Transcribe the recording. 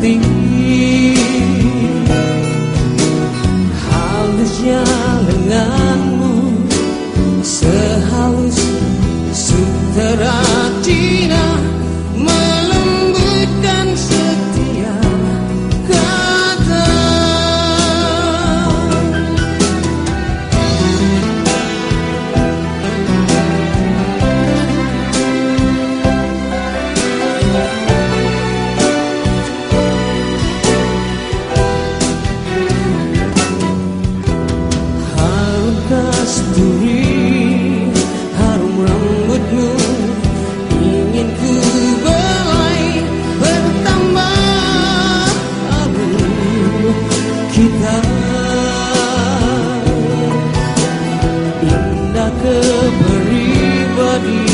tinggi Halusnya lenganmu Sehalus sutera Cina love you.